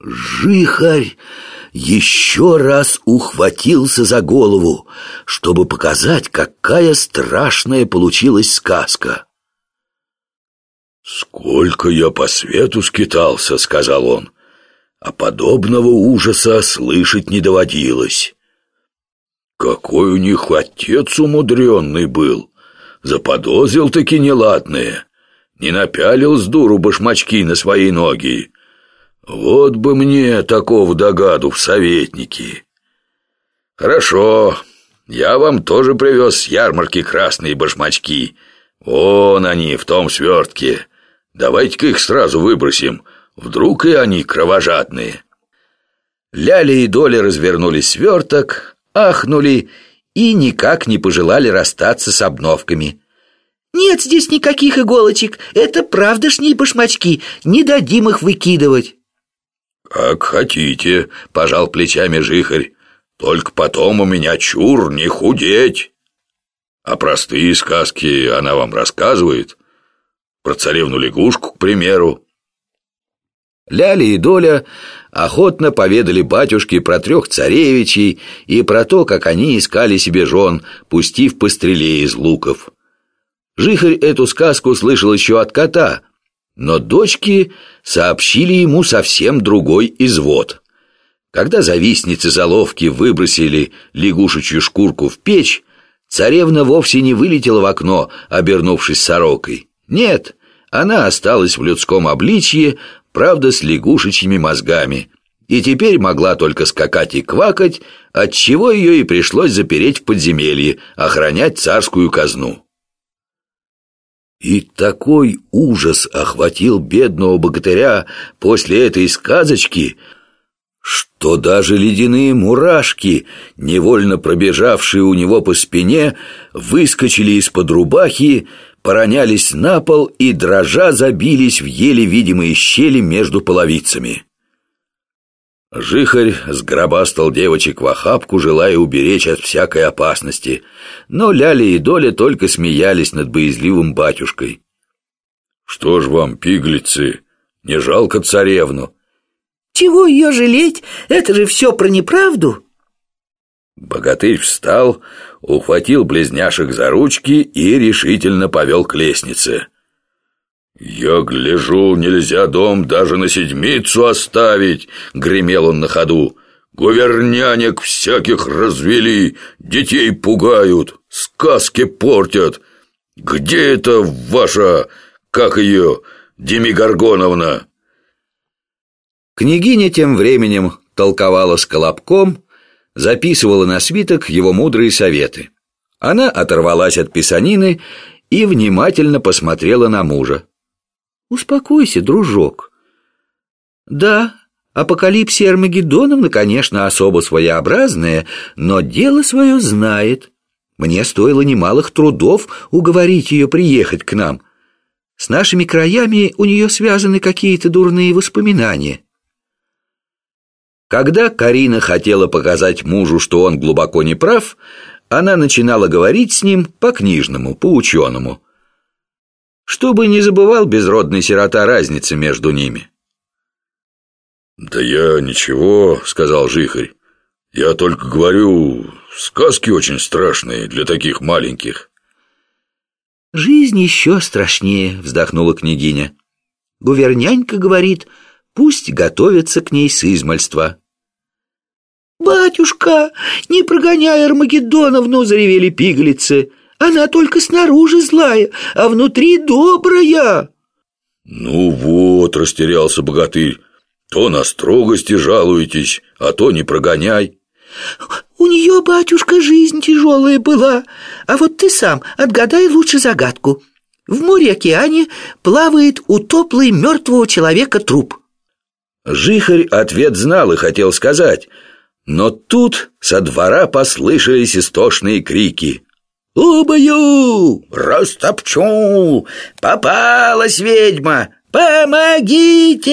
Жихарь еще раз ухватился за голову, чтобы показать, какая страшная получилась сказка. «Сколько я по свету скитался», — сказал он, — «а подобного ужаса слышать не доводилось». Какой у них отец умудренный был! Заподозрил-таки неладное, не напялил с дуру башмачки на свои ноги. Вот бы мне такого догаду в советники. Хорошо, я вам тоже привез с ярмарки красные башмачки. Вон они, в том свертке. Давайте-ка их сразу выбросим, вдруг и они кровожадные. Ляля и Доля развернули сверток, ахнули и никак не пожелали расстаться с обновками. «Нет здесь никаких иголочек, это правдошние башмачки, не дадим их выкидывать». «Как хотите», — пожал плечами жихарь, «только потом у меня чур не худеть». А простые сказки она вам рассказывает? Про царевну-лягушку, к примеру. Ляля и Доля охотно поведали батюшке про трех царевичей и про то, как они искали себе жен, пустив по стреле из луков. Жихарь эту сказку слышал еще от кота, но дочки сообщили ему совсем другой извод. Когда завистницы заловки выбросили лягушечью шкурку в печь, царевна вовсе не вылетела в окно, обернувшись сорокой. Нет, она осталась в людском обличье, правда, с лягушечьими мозгами, и теперь могла только скакать и квакать, отчего ее и пришлось запереть в подземелье, охранять царскую казну. И такой ужас охватил бедного богатыря после этой сказочки, что даже ледяные мурашки, невольно пробежавшие у него по спине, выскочили из-под рубахи, поронялись на пол и, дрожа, забились в еле видимые щели между половицами. Жихарь сгробастал девочек в охапку, желая уберечь от всякой опасности, но Ляля и Доля только смеялись над боязливым батюшкой. «Что ж вам, пиглицы, не жалко царевну?» «Чего ее жалеть? Это же все про неправду!» Богатырь встал, ухватил близняшек за ручки и решительно повел к лестнице. «Я гляжу, нельзя дом даже на седмицу оставить!» — гремел он на ходу. «Гувернянек всяких развели, детей пугают, сказки портят. Где это ваша, как ее, Демигоргоновна?» Княгиня тем временем толковала с Колобком, записывала на свиток его мудрые советы. Она оторвалась от писанины и внимательно посмотрела на мужа. «Успокойся, дружок». «Да, апокалипсия Армагеддоновна, конечно, особо своеобразная, но дело свое знает. Мне стоило немалых трудов уговорить ее приехать к нам. С нашими краями у нее связаны какие-то дурные воспоминания». Когда Карина хотела показать мужу, что он глубоко не прав, она начинала говорить с ним по-книжному, по-ученому. Чтобы не забывал безродный сирота разницы между ними. «Да я ничего», — сказал Жихарь. «Я только говорю, сказки очень страшные для таких маленьких». «Жизнь еще страшнее», — вздохнула княгиня. «Гувернянька говорит, пусть готовится к ней с измальства». «Батюшка, не прогоняй Армагеддоновну!» — заревели пиглицы. «Она только снаружи злая, а внутри добрая!» «Ну вот», — растерялся богатырь, — «то на строгости жалуетесь, а то не прогоняй». «У нее, батюшка, жизнь тяжелая была, а вот ты сам отгадай лучше загадку. В море-океане плавает утоплый мертвого человека труп». Жихарь ответ знал и хотел сказать — но тут со двора послышались истошные крики. «Убью! Растопчу! Попалась ведьма! Помогите!»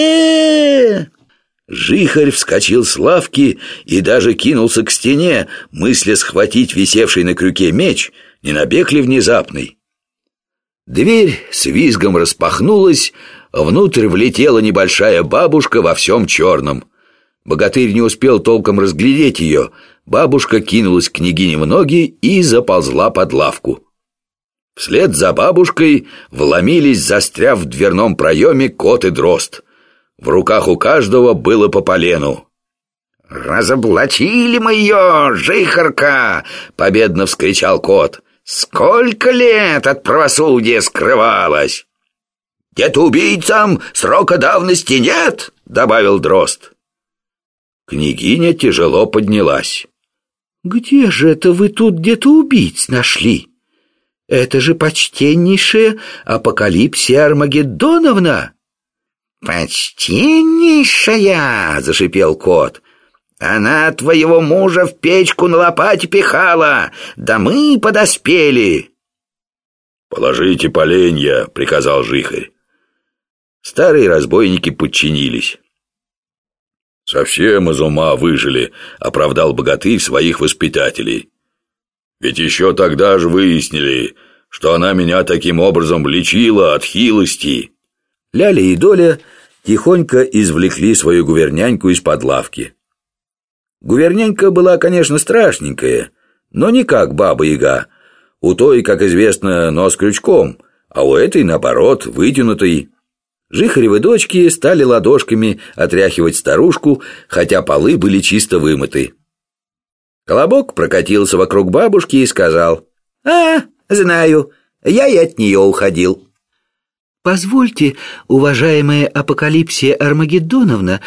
Жихарь вскочил с лавки и даже кинулся к стене, мысля схватить висевший на крюке меч, не набег ли внезапный. Дверь с визгом распахнулась, внутрь влетела небольшая бабушка во всем черном — Богатырь не успел толком разглядеть ее. Бабушка кинулась к княгине в ноги и заползла под лавку. Вслед за бабушкой вломились, застряв в дверном проеме, кот и дрозд. В руках у каждого было по полену. «Разоблачили мы ее, жихарка!» — победно вскричал кот. «Сколько лет от правосудия скрывалась!» «Где-то срока давности нет!» — добавил дрозд. Княгиня тяжело поднялась. «Где же это вы тут где-то убийц нашли? Это же почтеннейшая апокалипсия Армагеддоновна!» «Почтеннейшая!» — зашипел кот. «Она твоего мужа в печку на лопате пихала, да мы подоспели!» «Положите поленья», — приказал Жихарь. Старые разбойники подчинились. «Совсем из ума выжили», — оправдал богатырь своих воспитателей. «Ведь еще тогда же выяснили, что она меня таким образом лечила от хилости». Ляля и Доля тихонько извлекли свою гуверняньку из-под лавки. Гувернянька была, конечно, страшненькая, но не как баба-яга. У той, как известно, нос крючком, а у этой, наоборот, вытянутый. Жихаревы дочки стали ладошками отряхивать старушку, хотя полы были чисто вымыты. Колобок прокатился вокруг бабушки и сказал, «А, знаю, я и от нее уходил». «Позвольте, уважаемая Апокалипсия Армагеддоновна,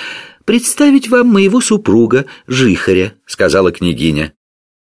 представить вам моего супруга, Жихаря», — сказала княгиня.